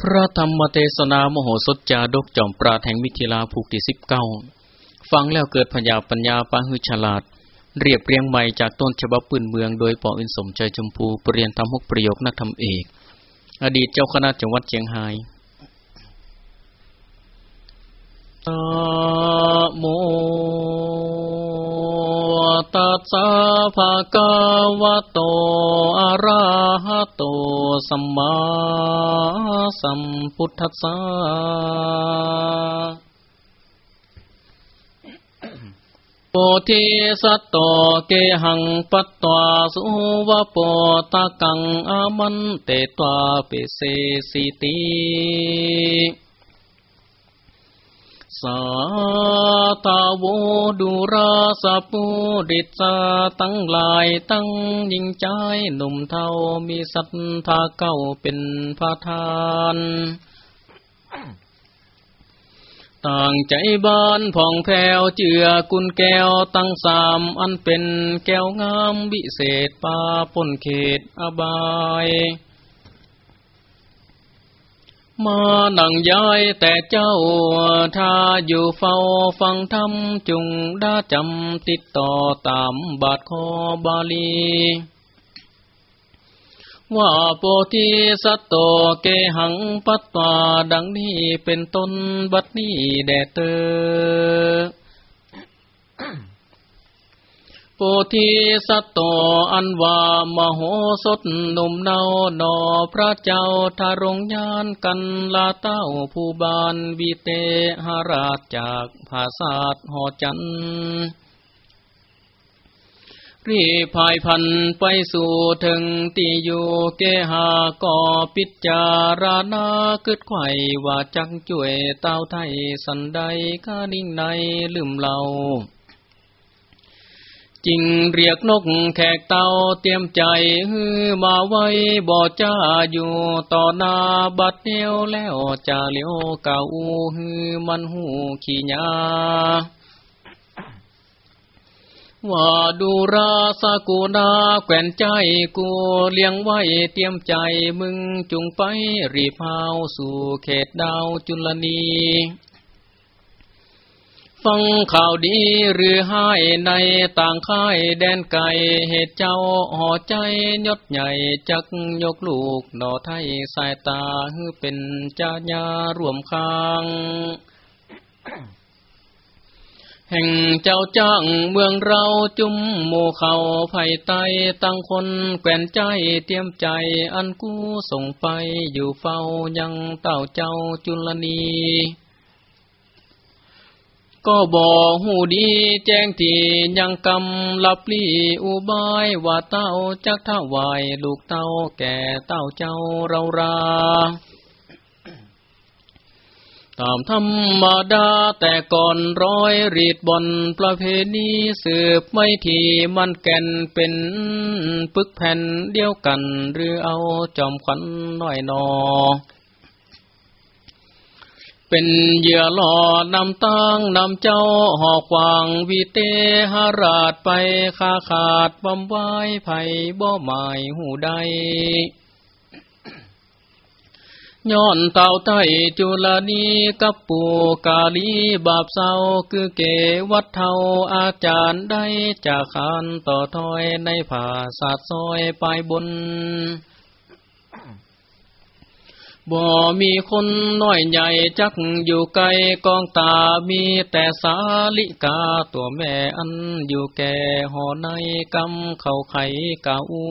พระธรรมเทศนามโหสถจาดกจอมปราแห่งมิถิลาภูกที่สิบเก้าฟังแล้วเกิดพยาปัญญาปาหือฉลาด เรียบเรียงใหม่จากต้นฉบับปืนเมืองโดยปออินสมใจชมพูปรริยนทำหกประโยคนักธรรมเอก อดีตเจ้าคณะจังหวัดเชียงไฮ้ตโม ตัสสะภะคะวะโต อะระหะโต สัมมาสัมพุทธัสสะโพธิสัตโตเกหังปัตตวาสุวะโปตะกังอามันเตตวาเปเสสิติ สาตาวดุราสปูดิสาตั้งหลายตั้งยิงใจหนุ่มเทามีศรัทธาเก้าเป็นพาทาน ต่างใจบ้านผ่องแผ้วเจือกุนแก้วตั้งสามอันเป็นแก้วงามวิเศษปาปนเขตอบาย มาหนังย้ายแต่เจ้า ถ้าอยู่เฝ้าฟังธรรมจุงด้จำติดต่อตามบาทคอบาลี ว่าโปธิสัตโตเกหังปัตตาดังนี้เป็นต้นบัดนี้แดเตอ โพธิสัตโตอันว่ามโหสถหนุ่มเนานอพระเจ้าทารงยานกันลาเต้าผู้บานวิเตหราชจากภาษาทหอจันรีพายพันไปสู่ถึงตีอยู่เกหาก่อปิจารณาคึดไข่ว่าจังจ่วยเต้าไทยสันใดกานิ่งในลืมเรา จิงเรียกนกแขกเต่าเตรียมใจฮือมาไว้บ่อจ้าอยู่ต่อหน้าบัดเดียวแล้วจะเลี้ยวเก่าฮือมันหูขี้ยาว่าดูราสกูนาแขวนใจกูเลี้ยงไว้เตรียมใจมึงจุงไปรีพาวสู่เขตดาวจุลนี ฟังข่าวดีหรือให้ในต่างค่ายแดนไก่เหตุเจ้าห่อใจยศใหญ่จักยกลูกหน่อไทยสายตาฮือเป็นจาญารวมค้างแห่งเจ้าจ้างเมืองเราจุมหมู่เขาไผ่ไตตั้งคนแก่นใจเตรียมใจอันกู้ส่งไปอยู่เฝ้ายังเต่าเจ้าจุลนี ก็บอกหูดีแจ้งทียังกำลับลี่อุบายว่าเต้าจักท่าวายลูกเต้าแก่เต้าเจ้าเราราตามธรรมดาแต่ก่อนร้อยรีดบอนประเพณีสืบไม่ทีมันแก่นเป็นปึกแผ่นเดียวกัน หรือเอาจอมขวัญน้อยนอ เป็นเหยื่อหล่อนำตั้งนำเจ้าหอกวางวิเตหราชไปคาขาดบำไว้ไผ่บ่หมายหูใดย้อนเต่าไตจุลนีกับปูกาลีบาปเศร้าคือเกวัดเทาอาจารย์ได้จากขานต่อถอยในผ่าสาดซอยปลายบน บ่มีคนน้อยใหญ่จักอยู่ไกลกองตามีแต่สาลิกาตัวแม่อันอยู่แก่หอในกำเข้าไข่กาอู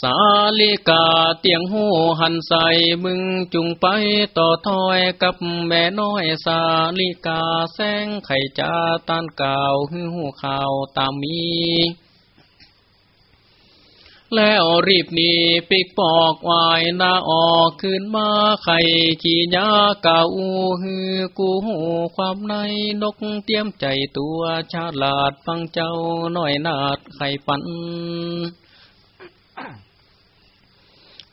สาลิกาเตียงหูหันใส่มึงจุงไปต่อถอยกับแม่น้อยสาลิกาแสงไข่จ้าตานกาวหืหูข่าวตามมี แล้วรีบหนีปิกปอกวายนาออกขึ้นมาไข่ขี่ยาเก่าฮือกูหูความในนกเตรียมใจตัวชาลาดฟังเจ้าหน่อยนาดไข่ปัน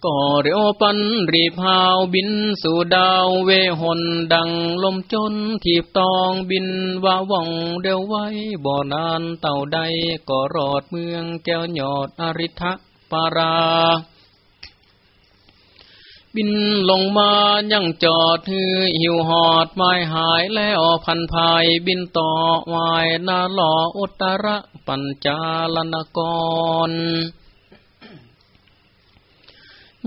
ก็เรียวปันรีพาวบินสู่ดาวเวหนดังลมจนทีบตองบินว่าว่องเดียวไว้บ่อนานเต่าใดก็รอดเมืองแก้วยอดอริทะ ปารา บินลงมายังจอดฮือหิวหอดไม้หายแล้วพันภายบินต่อวายนาหล่ออุตระปัญจาลนกร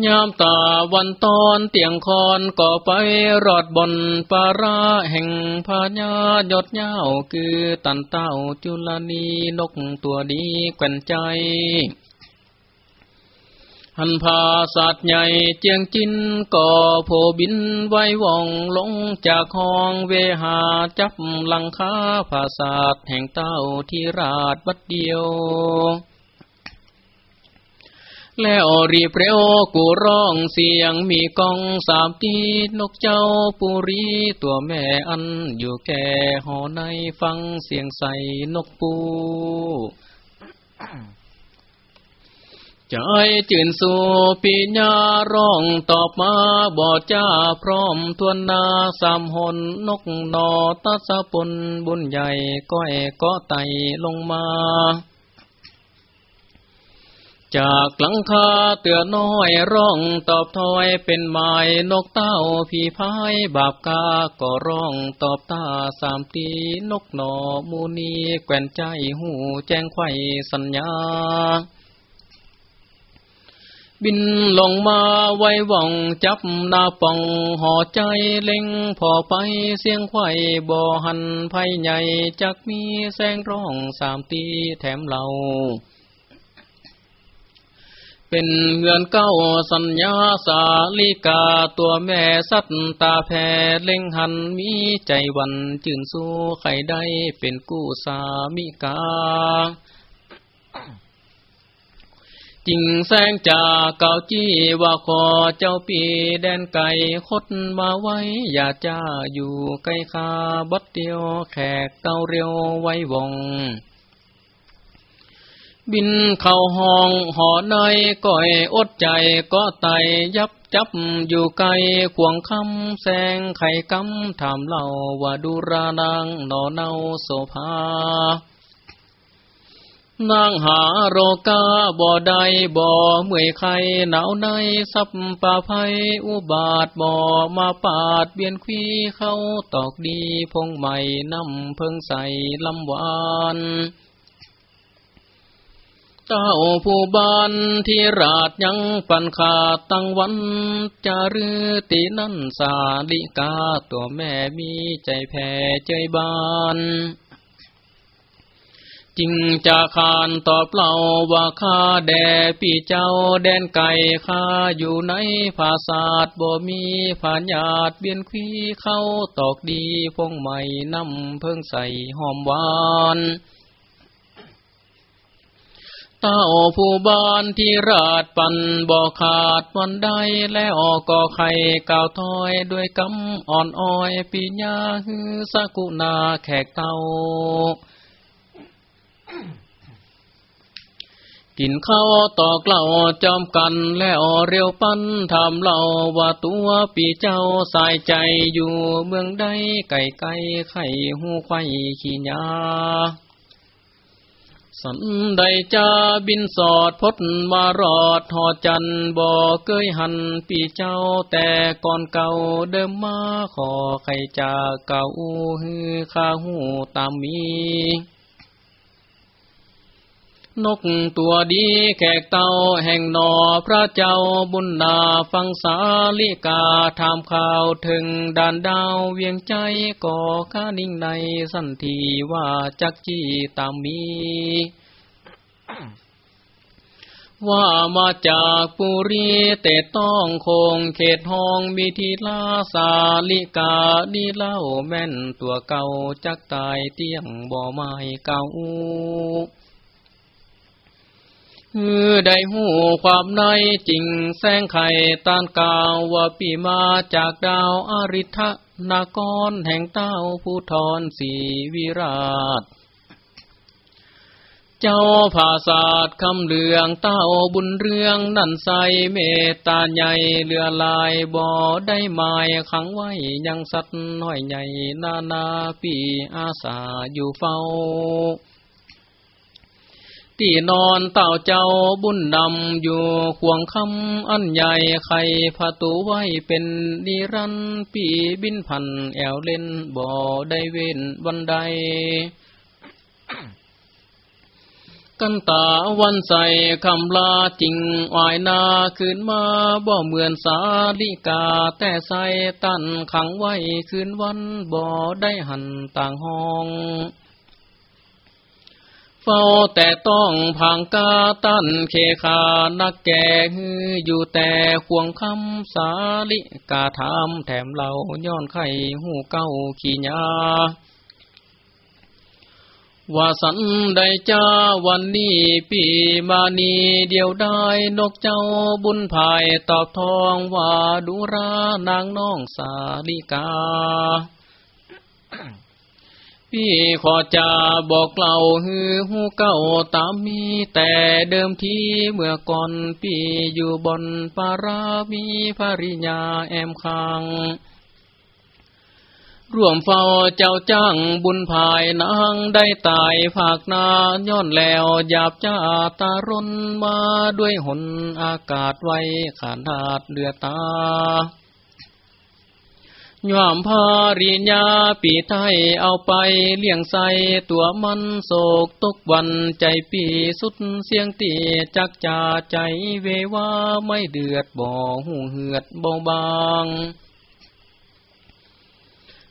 ยามตาวันตอนเตียงคอนก่อไปรอดบนปาราแห่งพญายดเย้าคือตันเต้าจุลนีนกตัวดีแก่นใจ หันพาสัตว์ใหญ่เจียงจินก่อโผบินไว้ว่องลงจากห้องเวหาจับลังคาภาษาทแห่งเต้าที่ราดบัดเดียวแล้วรีบเร็วกูร้องเสียงมีกองสามตีนกเจ้าปุรีตัวแม่อันอยู่แก่หอในฟังเสียงใส่นกปู ใจจื่นสู่ปีญาร้องตอบมาบอดจ้าพร้อมทวนนาสามหนนกนอตัสปนบุญใหญ่ก้อยก็ไตลงมา จากหลังคาเตือน้อยร้องตอบถอยเป็นไม้นกเต้าผีพายบาปกาก็ร้องตอบตาสามตีนกหนอมูนีแก่นใจหูแจ้งไข่สัญญา บินลงมาไว้ว่องจับนาปองห่อใจเล็งพอไปเสียงไข่บ่อหันไผ่ใหญ่จักมีแสงร้องสามตีแถมเหล่าเป็นเงินเก้าสัญญาสาลิกาตัวแม่สัตตาแพเล่งหันมีใจวันจื่นสู้ใครได้เป็นกู้สามิกา จิงแสงจากเก่าจี้ว่าขอเจ้าปีแดนไก่คดมาไว้ อย่าจ้าอยู่ใกล้คาบัดเดียวแขกเต้าเรียวไว้วง บินเข้าห้องหอในก้อยอดใจก็ไตยับจับอยู่ไกลขวงคำแสงไข่กำถามเล่าว่าดูรานังนอเนาโสภา นางหาโรกาบ่อใดบ่อเมื่อยไข่หนาวในสับป่าภัยอุบาทบ่อมาปาดเบียนขีเข้าตอกดีพงใหม่น้ำเพิงใส่ลำหวานเจ้าผู้บานที่ราดยังปันขาดตั้งวันจารือตีนั่นสาลิกาตัวแม่มีใจแผ่ใจบาน จิงจะขานตอบเล่าว่าข้าแด่พี่เจ้าแดนไก่ข้าอยู่ในภาษาดบ่มีผ่านญาติเบียนคีเข้าตอกดีพงใหม่น้ำเพิ่งใส่หอมหวานเต้าผู้บ้านที่ราดปันบ่ขาดวันใดแล้วก็ไข่ก่าวถอยด้วยกำอ่อนอ้อยปีญาฮือสกุนาแขกเต้า กินข้าวตอกเล่าจอมกันแล้วเรียวปั้นทำเล่าว่าตัวปีเจ้าสายใจอยู่เมืองใดไก่ไก่ไข่หูไข่ขี้ยาสันใดจะบินสอดพดมารอดหอจันบ่อเกยหันปีเจ้าแต่ก่อนเก่าเดิมมาขอใครจะเก่าฮือข้าหูตามมี นกตัวดีแขกเต่าแห่งนอพระเจ้าบุญนาฟังสาลิกาถามข่าวถึงด่านดาวเวียงใจก่อข้านิ่งในสันทีว่าจักจี้ตามมีว่ามาจากปุรีเตต้องคงเขตห้องมีทีลาสาลิกาดีเล่าแม่นตัวเก่าจักตายเตี้ยงบ่อไม้เก่า ฮือได้หูความในจริงแสงไข่ตานกาวว่าปีมาจากดาวอริทะนากรแห่งเต้าผู้ทอนสีวิราช เจ้าภาษาดคำเหลืองเต้าบุญเรื่องนั่นใสเมตตาใหญ่เรือลายบ่อได้หมายขังไว้ยังสัตว์น้อยใหญ่นานาปีอาสาอยู่เฝ้า ตีนอนเต่าเจ้าบุญดำอยู่ขวงคำอันใหญ่ไข่ผาตูไว้เป็นนิรันปีบินพันแอวเล่นบ่อได้เว้นวันใด กันตาวันใสคำลาจริงอายนาคืนมาบ่เหมือนสาลิกาแต่ใสตันขังไว้คืนวันบ่ได้หันต่างห้อง ฝ้าแต่ต้องพังกาตันเคขานักแก่ฮืออยู่แต่ควงคำสาลิกาถามแถมเราย้อนไข่หูเก้าขี้ยาว่าสันได้จ้าวันนี้ปีมานีเดียวได้นกเจ้าบุญภายตอบทองว่าดูรานางน้องสาลิกา พี่ขอจะบอกเล่าฮือหูเก้าตามมีแต่เดิมทีเมื่อก่อนพี่อยู่บนปารามีภริญาแอมคังร่วมเฝ้าเจ้าจ้างบุญภายนางได้ตายภาคนาย้อนแล้วหยาบจ้าตารนมาด้วยหนอากาศไว้ขานาดเดือตา ย่อมพาริญญาปีไทยเอาไปเลี้ยงใสตัวมันโศกตกวันใจปีสุดเสียงตีจักจ่าใจเวว่าไม่เดือดบ่หูเหือดเบาบาง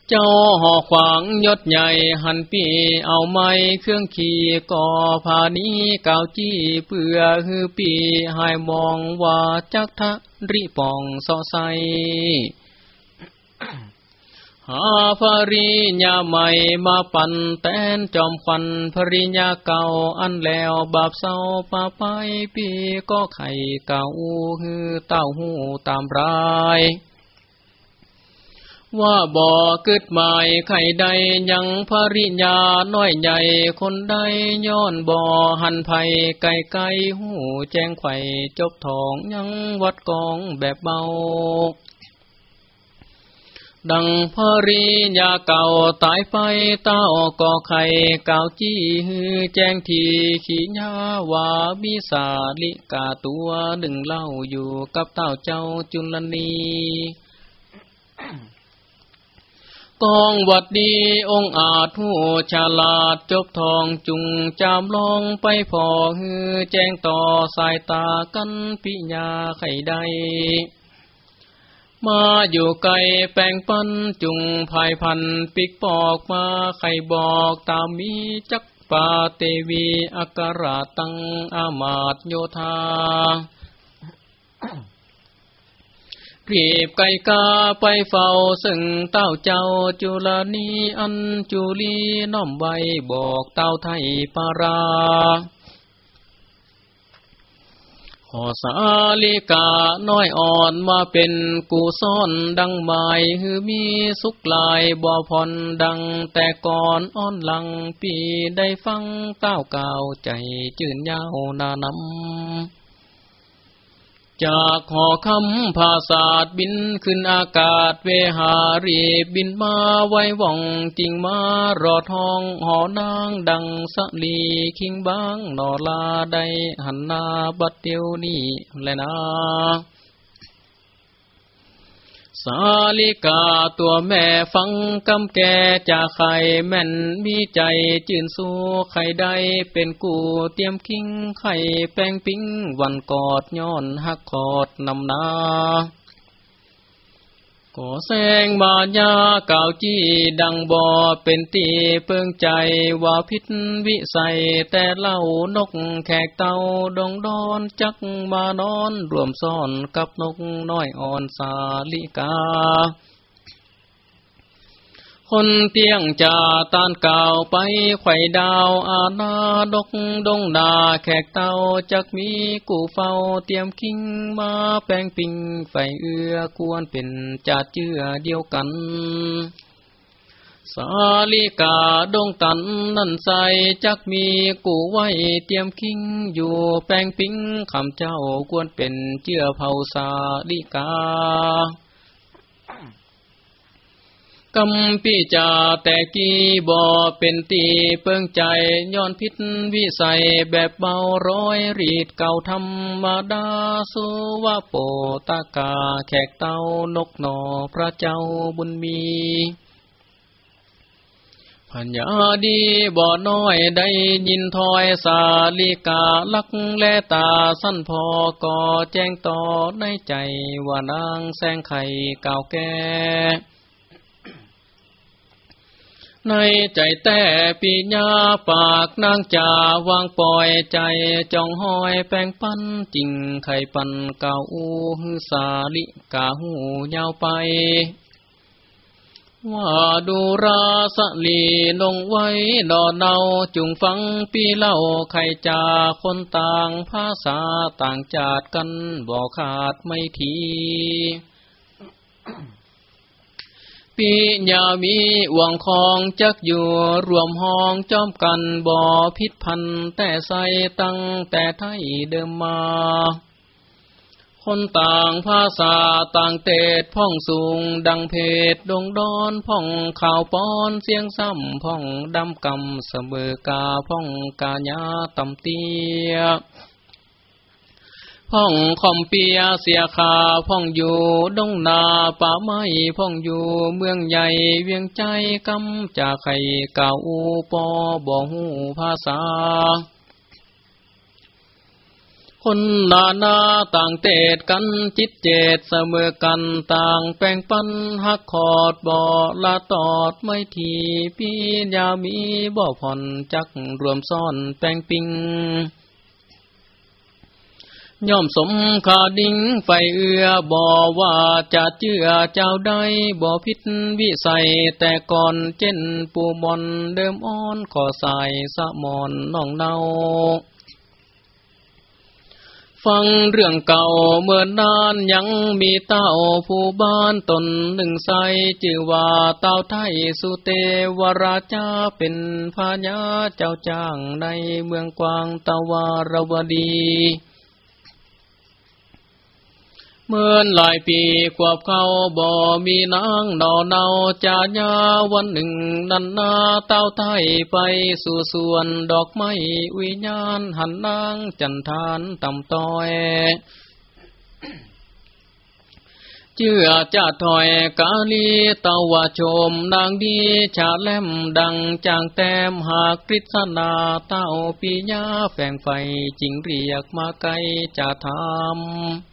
เจ้าหอขวางยศใหญ่หันปีเอาไม้เครื่องขี่ก่อผานี้เก่าจี้เปื่อฮือปีหายมองว่าจักทะริปองสอใส หาภริญาใหม่มาปั่นแตนจอมควันภริญาเก่าอันแล้วบาปเศร้าป่าไปปีก็ไข่เก่าฮือเต้าหูตามรายว่าบ่อเกิดหมายไข่ใดยังภริญาน้อยใหญ่คนใดย้อนบ่อหันไผ่ไก่ไก่หูแจ้งไข่จบทองยังวัดกองแบบเบา ดังภริญาเก่าตายไปเต้าก่อไข่เก่าจี้ฮือแจ้งทีขี้ยาวามีสาลิกาตัวหนึ่งเล่าอยู่กับเต้าเจ้าจุลนีกองวัดดีองอาจหูฉลาดจบทองจุงจามลองไปพอฮือแจ้งต่อสายตากันปิญาไข่ใด มาอยู่ไกลแปลงปันจุงภายพันปิกปอกมาไข่บอกตามมีจักปาเตวีอักราตังอามาตโยธารีบไกกาไปเฝ้าซึ่งเต้าเจ้าจุลนีอันจุลีน้อมไว้บอกเต้าไทยปารา ขอสาลิกาน้อยอ่อนมาเป็นกูซ่อนดังไม้ฮือมีสุกลายบ่อพรดังแต่ก่อนอ้อนหลังปีได้ฟังเต้าก่าวใจจื่นยาวนานำ จากหอคำภาษาดบินขึ้นอากาศเวหารีบินมาไว้ว่องจริงมารอทองหอนางดังสลีคิงบางนอลาได้หันนาบัดเดียวนี้แลนะ สาลิกาตัวแม่ฟังกำแก่จากไข่แม่นมีใจจื่นสู้ไข่ใดเป็นกูเตรียมคิงไข่แป้งปิ้งวันกอดย้อนหักคอดนำนา ก่อแสงบาญาเก่าจี้ดังบ่อเป็นตีเปิงใจว่าพิษวิสัยแต่เล่านกแขกเต่าดองดอนจักมานอนรวมซ่อนกับนกน้อยอ่อนสาลิกา คนเตียงจ่าตานเก่าไปไข่ดาวอาณาดกดงนาแขกเต้าจักมีกูเฝ้าเตรียมคิงมาแปลงปิงไฟเอือควรเป็นจาดเจือเดียวกัน สาลิกาดงตันนั่นใสจักมีกูไว้เตรียมคิงอยู่แปลงปิงคำเจ้าควรเป็นเจือเผาสาลิกา กำปีจาแต่กี้บ่เป็นตีเปิงใจย้อนพิษวิสัยแบบเบาร้อยรีดเก่าธรรมดาสุว่าโปตากาแขกเต้านกหนอพระเจ้าบุญมีพัญญาดีบ่อน้อยได้ยินถอยสาลิกาลักแลตาสั้นพอก่อแจ้งต่อในใจว่านางแสงไข่เก่าแก่ ในใจแต่ปีญาปากนางจาวางปล่อยใจจองห้อยแป้งปั้นจริงไข่ปันเก่าฮือสาลิกาหูยาวไป ว่าดูราสลีลงไว้ดอเนาจุงฟังปีเล่าไข่จาคนต่างภาษาต่างจาดกันบอขาดไม่ที ปีญามีวังคองจักอยู่รวมห้องจอมกันบ่อพิษพันแต่ใสตั้งแต่ไทยเดิมมา คนต่างภาษาต่างเตดพ่องสูงดังเพดดงดอนพ่องข่าวป้อนเสียงซ้ำพ่องดำกำเสมอกาพ่องกาญาตำเตีย พ่องคอมเปียเสียขาพ่องอยู่ดงนาป่าไม้พ่องอยู่เมืองใหญ่เวียงใจกำจากไข่เก่าปอบ่หูภาษา คนนานาต่างเตดกันจิตเจตเสมอกันต่างแปลงปันหักขอดบ่อละตอดไม่ทีพี่ยามีบ่อผ่อนจักรวมซ่อนแปลงปิง ย่อมสมคาดิ้งไฟเอือบ่ว่าจะเจือเจ้าได้บ่พิษวิสัย แต่ก่อนเจนปูบอนเดิมอ้อนขอใส่สะมอนน้องเนาฟังเรื่องเก่าเมื่อนานยังมีเต้าผู้บ้านตนหนึ่งใสจื่อว่าเต้าไทยสุเตวราชาเป็นพญาเจ้าจ้างในเมืองกวางตาวารวดี เมื่อหลายปีกว่าเขาบ่ มีนางนอเนาจาญาวันหนึ่ง นันนาเต้าไทยไปสู่สวนดอกไม้วิญญาณหันนางจันทานตำต้อยเชื่อจะถอยกาลีเตาวาชมนางดีชาแลมดังจางแต้มหากฤษนาเต้าปีญาแฝงไฟจิงเรียกมาไกลจะทำ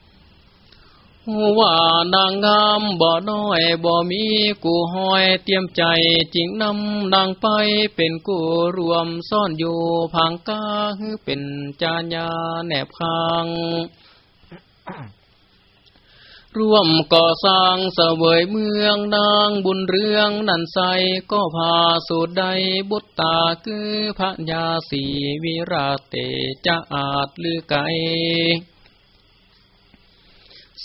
ว่านางงามบ่น้อยบ่มีกูห้อยเตรียมใจจริงนำนางไปเป็นกูรวมซ่อนอยู่พังกาคือเป็นจาญาแนบคางร่วมก่อสร้างเสวยเมืองนางบุญเรื่องนันใสก็พาสูดใดบุตตาคือพระยาสีวิราเตจะอาจลือไก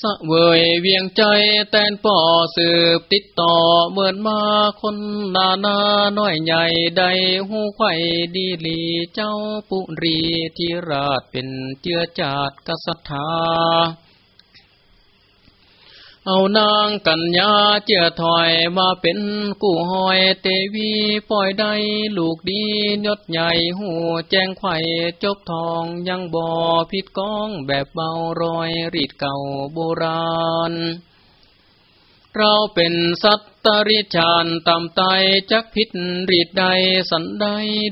สะเวยเวียงใจแตนป่อสืบติดต่อเหมือนมาคนนานาน้อยใหญ่ใดหูไข่ดีลีเจ้าปุรีที่ราชเป็นเจือจาดกษัตริย์ เอานางกัญญาเจือถอยมาเป็นกู้หอยเตวีปล่อยได้ลูกดียศใหญ่หูแจ้งไข่จบทองยังบ่อผิดก้องแบบเบารอยรีดเก่าโบราณ เราเป็นสัตตริชานตำไตจักพิษรีดใดสันใด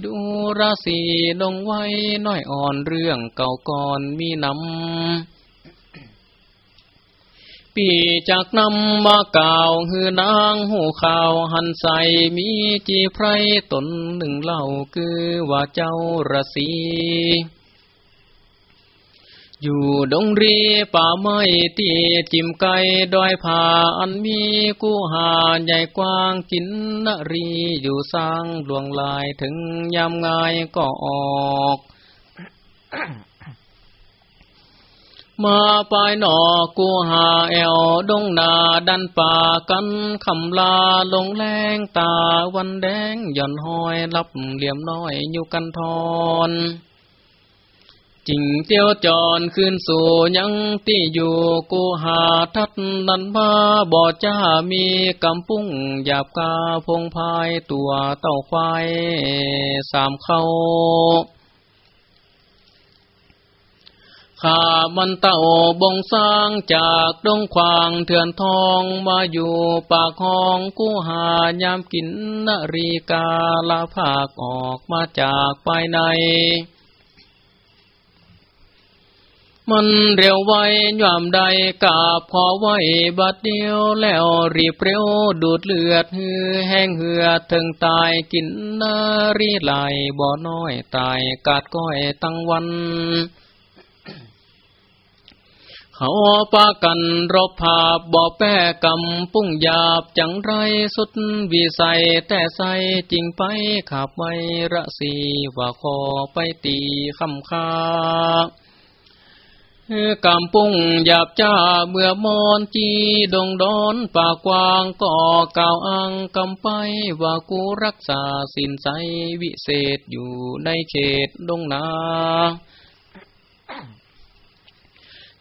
ดูราศีลงไว้น้อยอ่อนเรื่องเก่าก่อนมีนำ ปีจากนำมาก่าวหือนางหูข่าวหันใสมีจีไพรตนหนึ่งเล่าคือว่าเจ้าระสีอยู่ดงรีป่าไม้ตีจิมไก่ดอยผาอันมีกู้หาใหญ่กว้างกินนรีอยู่สร้างดวงลายถึงยามงายก็ออก มาปายหนอกูหาแอวดงนาดันป่ากันคำลาลงแรงตาวันแดงย่อนห้อยรับเหลี่ยมน้อยอยู่กันทอนจิงเตียวจอนขึ้นสู่ยังตีอยู่กูหาทัดนันมาบ่จ้ามีกำปุ้งหยาบกาพงพายตัวเต้าควายสามเข้า ข้ามันเต่าบงสร้างจากดงควางเถื่อนทองมาอยู่ปากห้องกู้หายามกินนรีกาลาภาคออกมาจากภายใน มันเร็วไวย่ามใดกาบขอไว้บัดเดียวแล้วรีบเร็วดูดเลือดหือแห้งเหือถึงตายกินนารีไหลบ่อน้อยตายกาดก้อยตั้งวัน เขาปากันรบภาพบ่อแป้กำปุ้งหยาบจังไรสุดวิสัยแต่ใสจริงไปขับไวระสีว่าคอไปตีคำคากำปุ้งหยาบจ้าเมื่อมอนจีดงดอนปากกวางก็กล่าวอังกำไปว่ากูรักษาสินใจวิเศษอยู่ในเขตดงนา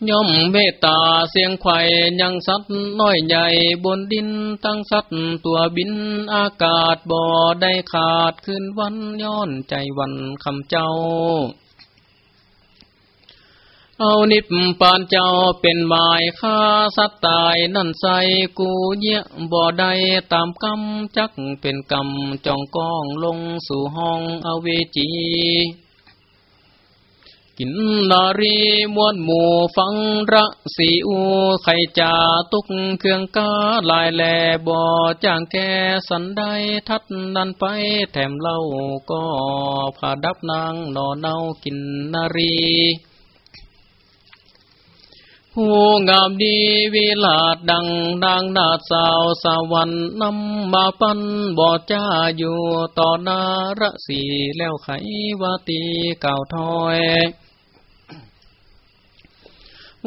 ย่อมเมตตาเสียงไข่ยังสัตว์น้อยใหญ่บนดินตั้งสัตว์ตัวบินอากาศบ่อได้ขาดขึ้นวันย้อนใจวันคำเจ้า เอานิพปานเจ้าเป็นหมายค่าสัตว์ตายนั่นใสกูเยี่ยบ่อได้ตามกรรมจักเป็นกรรมจองก้องลงสู่ห้องอเวจี กินนารีมวนหมู่ฟังระสีอูไข่จ่าตุกเครื่องกาลายแลบ่อจ้างแกสันได้ทัดนันไปแถมเล่าก็ผาดับนางนอเนากินนารีผู้งามดีวิลาดดังนางนาสาวสวรรค์นำมาปันบ่อจ้าอยู่ต่อนาระสีแล้วไขวาตีเก่าถอย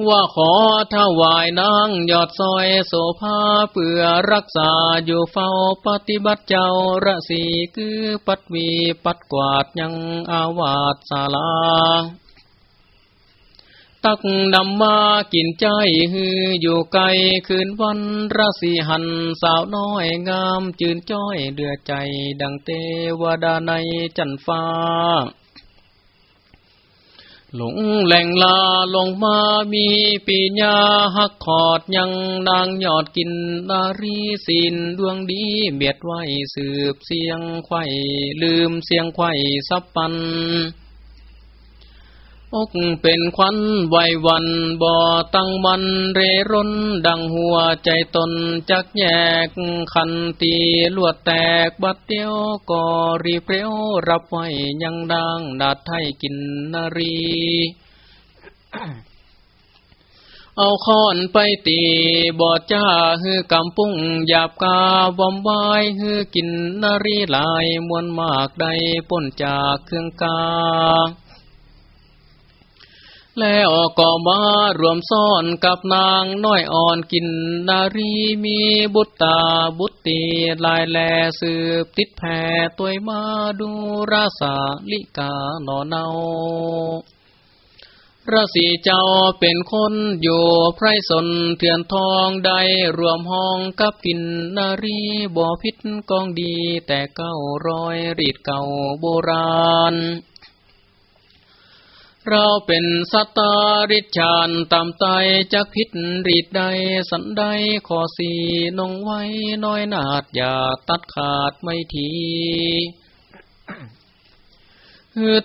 ว่าขอถวายนางยอดซอยโสภาเพื่อรักษาอยู่เฝ้าปฏิบัติเจ้าระสีคือปัดวีปัดกวาดยังอาวาสศาลา ตักนำมากินใจฮืออยู่ไกลคืนวันระสีหันสาวน้อยงามจืนจ้อยเดือใจดังเทวดาในจันฟ้า หลงแหล่งลาลงมามีปีญาหักขอดยังนางยอดกินดารีสินดวงดีเบียดไว้สืบเสียงไข่ลืมเสียงไข่สับปัน อกเป็นควันไววันบ่อตั้งมันเรร่นดังหัวใจตนจักแยกคันตีลวดแตกบัดเดียวก็รีเปรียวรับไว้ยังดังดาดไทยกินนารี เอาค้อนไปตีบอดจ้าฮือกำปุ้งหยาบกาวอมวายฮือกินนารีลายมวนมากใดป้นจากเครื่องกา แล้วก็มารวมซ่อนกับนางน้อยอ่อนกินนารีมีบุตตาบุตรีลายแลสืบติดแผ่ตัวมาดูราสาลิกาหนอเนาราศีเจ้าเป็นคนอยู่ไพรสนเถื่อนทองได้รวมห้องกับกินนารีบ่อพิษกองดีแต่เก้ารอยรีดเก่าโบราณ เราเป็นสตาริชานตามไตจักพิษรีดใดสันใดขอสีนงไว้น้อยนาดอย่าตัดขาดไม่ที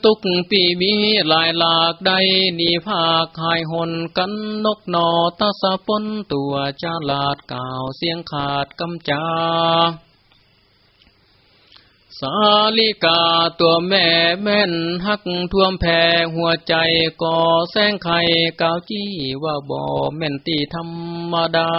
ตุกปีมีลายหลากใดนีภาคหายหนกันนกนอตาสะปนตัวจาลาดก่าวเสียงขาดกำจา สาลิกาตัวแม่แม่นหักท่วมแผ่หัวใจก่อแสงไข่กาวจี้ว่าบ่แม่นตีธรรมดา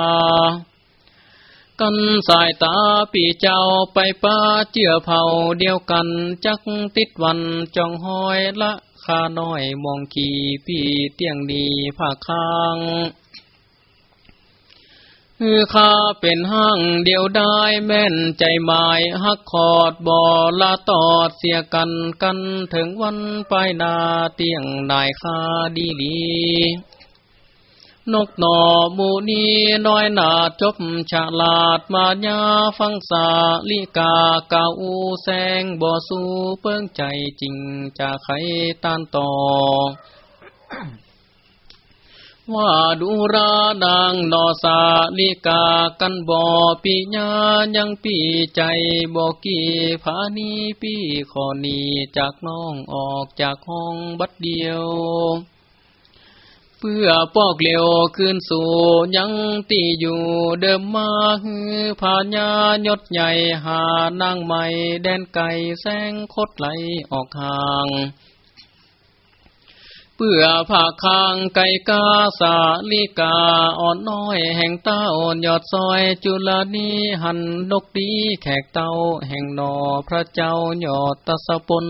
กันสายตาปีเจ้าไปป้าเจือเผาเดียวกันจักติดวันจองห้อยละข้าน้อยมองขี่พี่เตียงดีภาคค้าง คือข้าเป็นห้างเดียวได้แม่นใจหมายฮักขอดบ่อละตอดเสียกันกันถึงวันไปนาเตียงนายคาดีลีนกหนอมูนีน้อยนาจบฉลาดมาญาฟังสาลิกาเก่าแสงบ่สู้เปิ้งใจจริงจะไขต้านต่อ ว่าดูราดังนอสาลิกากันบ่อปีญายังปีใจบ่กี่ผานีปีขอนีจากน้องออกจากห้องบัดเดียว เพื่อปอกเหลียวคืนสู่ยังตีอยู่เดิมมาฮือผาญายศใหญ่หานางใหม่แดนไก่แสงคดไหลออกห่าง เปื่อผักคางไก่กาสาลิกาอ่อนน้อยแห่งเต้าอ่อนยอดซอยจุลนีหันนกดีแขกเต้าแห่งนอพระเจ้ายอดตะสปน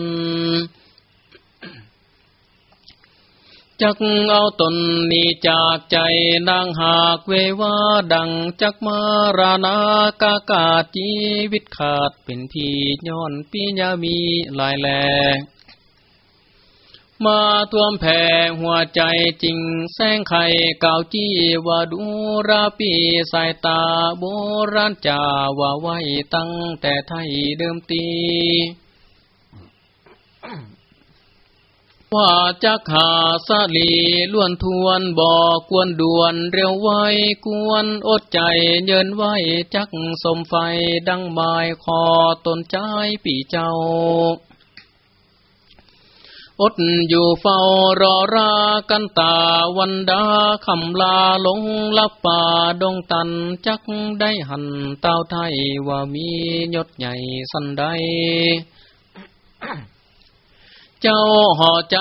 จักเอาตนนี้จากใจนางหากเววาดังจักมาราณากากาจีวิตขาดเป็นพี่ย้อนปีญามีลายแหล มาท่วมแผ่หัวใจจริงแสงไข่เก่าจี้ว่าดูราปีสายตาโบราณจาว่าไว้ตั้งแต่ไทยเดิมตีว่าจักหาสลีล้วนทวนบอกกวนด่วนเร็วไว้กวนอดใจเยินไว้จักสมไฟดังหมายคอตนใจปีเจ้า อดอยู่เฝ้ารอรากันตาวันดาคำลาลงลับป่าดงตันจักได้หันเต้าไทยว่ามียศใหญ่สันใด เจ้าห่อใจ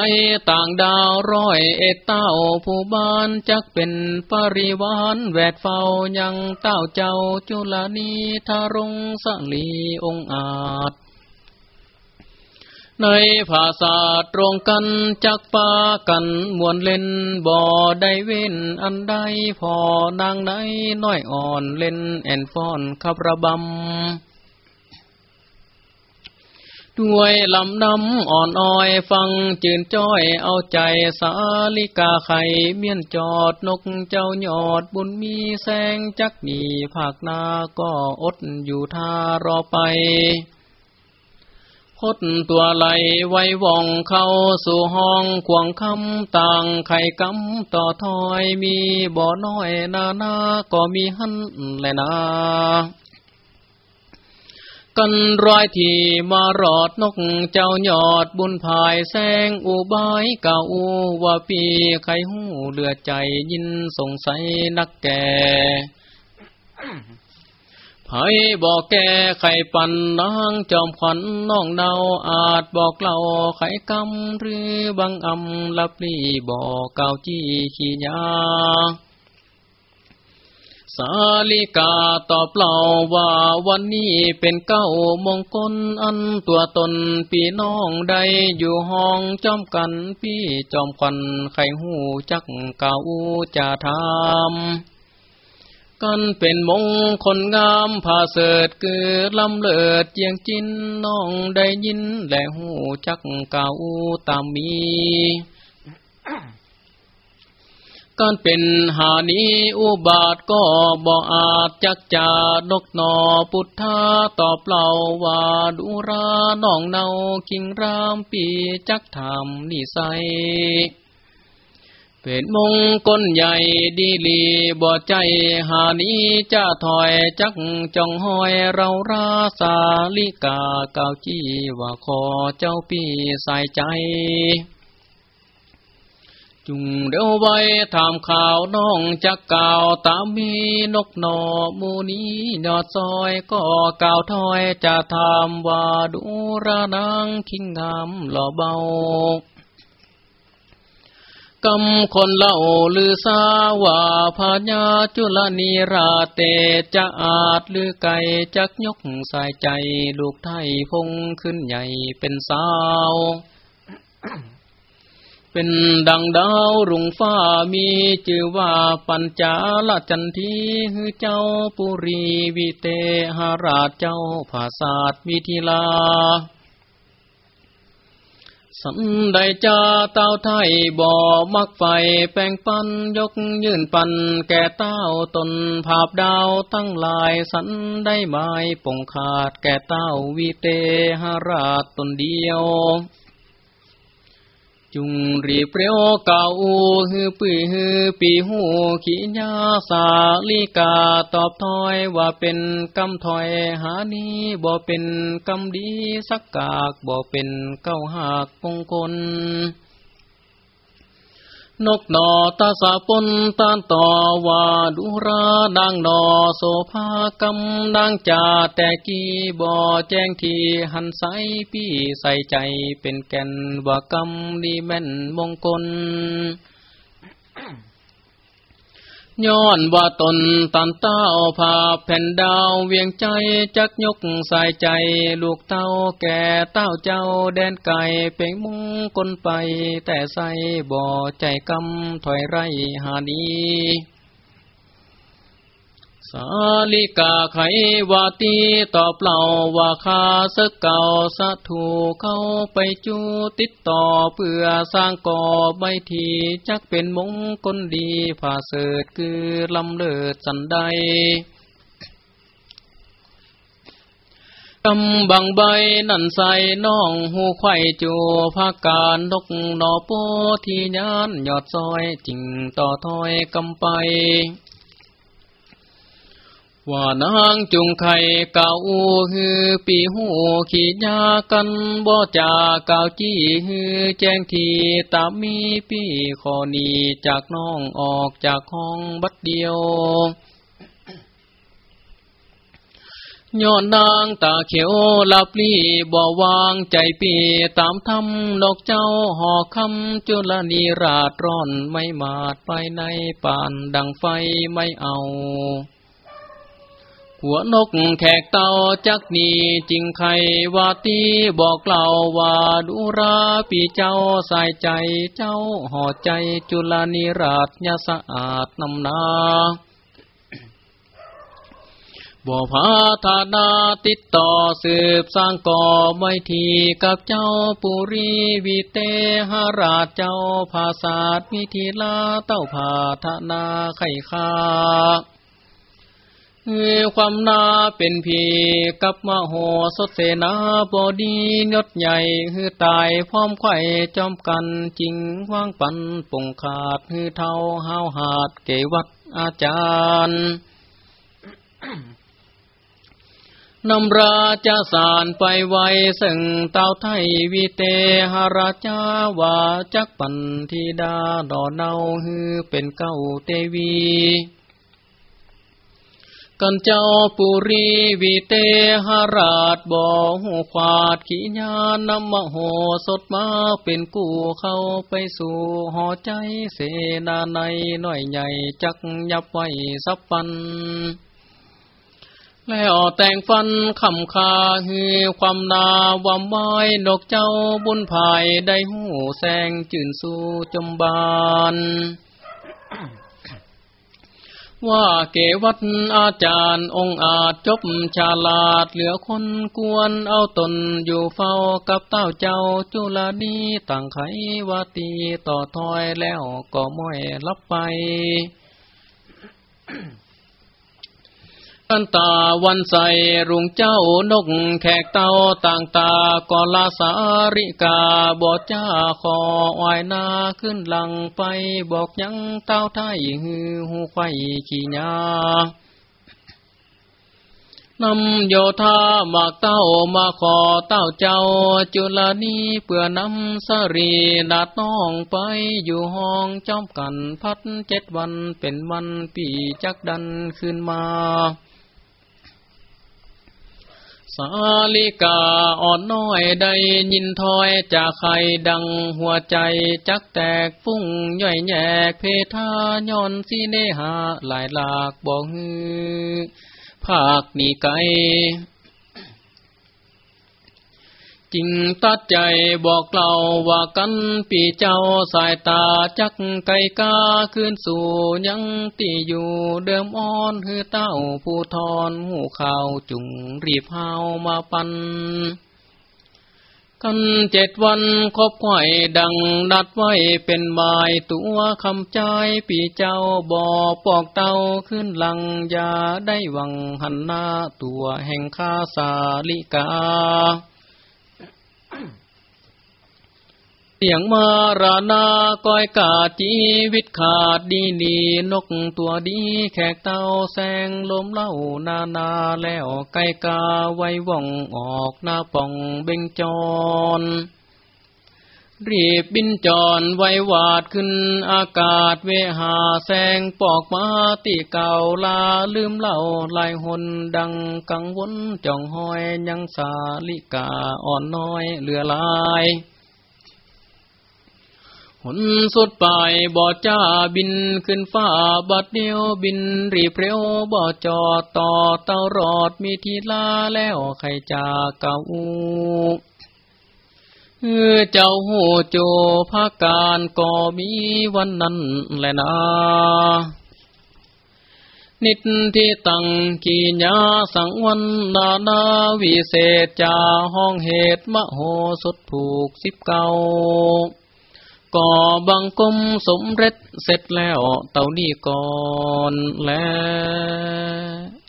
ต่างดาวร้อยเอเต้าผู้บ้านจักเป็นปริวานแวดเฝ้ายังเต้าเจ้าจุลนีทารงสังลีองอาจ ในภาษาตรงกันจักปากันมวนเล่นบ่อได้เว้นอันใดพอนางไหนน้อยอ่อนเล่นแอนฟอนขับระบำ ด้วยลำน้ำอ่อนอ้อยฟังจืนจ้อยเอาใจสาลิกาไข่เมียนจอดนกเจ้ายอดบุญมีแสงจักมีภาคนาก็อดอยู่ท่ารอไป พดตัวไหลไว้ว่องเข้าสู่ห้องควงคำต่างไข่กำต่อถอยมีบ่อน้อยนานาก็มีหันแลยนากันร้อยที่มารอดนกเจ้ายอดบุญภายแสงอุบายเก่าว่าปีไข่หูเลือใจยินสงสัยนักแก่ ไผบอกแกไข่ปันนางจอมขวัญน้องเนาอาจบอกเล่าไข่กำหรือบังอำลับลีบอกเก่าจี้ขี้ยาสาลิกาตอบเล่าว่าวันนี้เป็นเก้ามงคลอันตัวตนพี่น้องใดอยู่ห้องจอมกันพี่จอมควันไข่หูจักเก่าจะทำ กันเป็นมงคนงามผาเสดเกิดลำเลิดเจียงจินน้องได้ยินและหูจักเก่าตามมีการเป็นหานีอุบาทก็บ่อาจจักจานกนอพุทธาตอบเล่าว่าดูราน้องเนาคิงรามปีจักถามนิสัย เป็นมงกลใหญ่ดีลีบ่ใจหานี้จะถอยจักจองหอยเราราสาลิกาเกาจี้ว่าขอเจ้าปีใส่ใจ จุงเดียวไว้ถามข่าวน้องจักก่าวตามมีนกหนอมูนี้ยอดซอยก็ก่าวถอยจะถามว่าดูระนางคิงงามหล่อเบา กำคนเล่าลือสาว่าพญาจุลนีราเตจะอาจลือไก่จักยกสายใจลูกไทยคงขึ้นใหญ่เป็นสาว เป็นดังดาวรุ่งฟ้ามีชื่อว่าปัญจาลจันทีฮือเจ้าปุรีวิเตหราชเจ้าภาษาทวิทิลา สันใดจาเต้าไทยบ่อมักไฟแป้งปันยกยื่นปันแก่เต้าตนภาพดาวตั้งลายสันได้ไม้ปงขาดแก่เต้าวีเตหราชตนเดียว จุงรีเปรียวเก่าฮือปื้อฮือปีหูขีญาสาลิกาตอบถอยว่าเป็นกำถอยหานี้บ่เป็นกำดีสักกากบ่เป็นเก้าหักปงคล นกหนอตาสาปนตานต่อว่าดุราดังนอโสภากำดังจ่าแต่กี้บ่อแจ้งทีหันใสพี่ใส่ใจเป็นแก่นว่ากำดีแม่นมงคล ย้อนว่าตนตันเต้าภาพแผ่นดาวเวียงใจจักยกสายใจ ลูกเต้าแก่เต้าเจ้าแดนไก่เป่งมุงกลไป แต่ใส่บ่อใจกำถอยไรหานี สาลิกาไขวาตีตอบเล่าว่าคาสกเก่าสะถูเข้าไปจูติดต่อเพื่อสร้างก่อใบทีจักเป็นมงคลดีผ่าเสดคือลำเลิศสันใดกำบังใบนั่นใส่น้องหูไข่จูภาการนกนอโปที่ยานยอดซอยจิงต่อถอยกำไป ว่านางจุงไข่เก่าฮือปีหูขีญากันบ่จาก่าจี้ฮือแจ้งทีตามมีปีขอนีจากน้องออกจากห้องบัดเดียวย้อนนางตาเขียวลับลีบ่วางใจปีตามทำนกเจ้าหอคำจุลนีราดร้อนไม่มาดไปในป่านดังไฟไม่เอา หัวนกแขกเต่าจักนีจิงไขวาตีบอกเล่าว่าดุราปีเจ้าใส่ใจเจ้าห่อใจจุลานิราชยาสะอาดนำนาบ่พาธานาติดต่อสืบสร้างก่อไม่ทีกับเจ้าปุรีวิเตหราชเจ้าภาษาทมิธีลาเต้าพาธนาไข่คา ความนาเป็นพีกับมโหสถเสนาบดียศใหญ่ฮือตายพร้อมไข่จอมกันจริงว่างปันปงขาดฮือเท่าห้าวหาดเกวัดอาจารย์นำราชสารไปไว้ซึ่งเต้าไทยวิเตหราชาวาจักปันธิดาดอเนาฮือเป็นเก้าเตวี กันเจ้าปุรีวิเตหราชบ่หูควาดขีญานำมโหสดมาเป็นกู้เข้าไปสู่หอใจเสนาในหน้อยใหญ่จักยับไว้สับปัน แล้วแต่งฟันคำคาฮือความนาวามไว้นกเจ้าบุญภายได้หูแสงจื่นสู่จมบาน ว่าเกวัตอาจารย์องอาจจบฉลาดเหลือคนกวนเอาตนอยู่เฝ้ากับเต้าเจ้าจุลนีต่างไขวาตีต่อถอยแล้วก็ม้อยลับไป กันตาวันใสรุงเจ้านกแขกเต้าต่างตากอลาสาริกาบอดจ้าขอวายนาขึ้นหลังไปบอกยังเต้าไทยฮือหูไฟขี้ยานำโยธาหมากเต้ามาขอเต้าเจ้า จุลนีเปื่อนำสรีนาดน้องไปอยู่ห้องจอมกันพัดเจ็ดวันเป็นวันปีจักดันขึ้นมา สาลิกาอ่อนน้อยได้ยินถอยจากใครดังหัวใจจักแตกฟุ้งย่อยแยกเพทาย้อนสีเนหาหลายหลากบอกภาคนีไก ริงตัดใจบอกเล่าว่ากันปีเจ้าสายตาจักไก่กาขึ้นสู่ยังตีอยู่เดิมอ่อนฮือเต้าผู้ทอนหูข่าวจุงรีบเฮามาปันกันเจ็ดวันครบไข่ดังนัดไว้เป็นหมายตัวคำใจปีเจ้าบ่อปอกเต้าขึ้นหลังยาได้วังหันหน้าตัวแห่งข้าสาลิกา เสียงมารานาก้อยกาจีวิตขาดดีนีนกตัวดีแขกเต้าแสงลมเล่านานาแล้วไก่กาไว้ว่องออกหน้าป่องเบ่งจร รีบบินจรไว้วาดขึ้นอากาศเวหาแสงปอกมาตีเก่าลาลืมเล่าลายหนดังกังวลจ่องห้อยยังสาลิกาอ่อนน้อยเหลือลาย นสุดปลายบ่อจ้าบินขึ้นฟ้าบัดเดียวบินรีบเร็วบ่อจอดต่อเต้ารอดมีทีลาแล้วใครจากเก่าเออเจ้าหูโจภาการก็มีวันนั้นแหละนะนิดที่ตั้งกีญาสังวันนานาวิเศษจาห้องเหตุมโหสถผูกสิบเก้า ก่อบังกมสมเร็จเสร็จแล้วเต่านี่ก่อนแล้ว